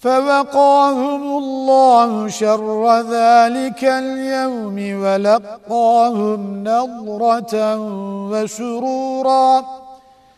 فوقاهم الله شر ذلك اليوم ولقاهم نظرة وسرورا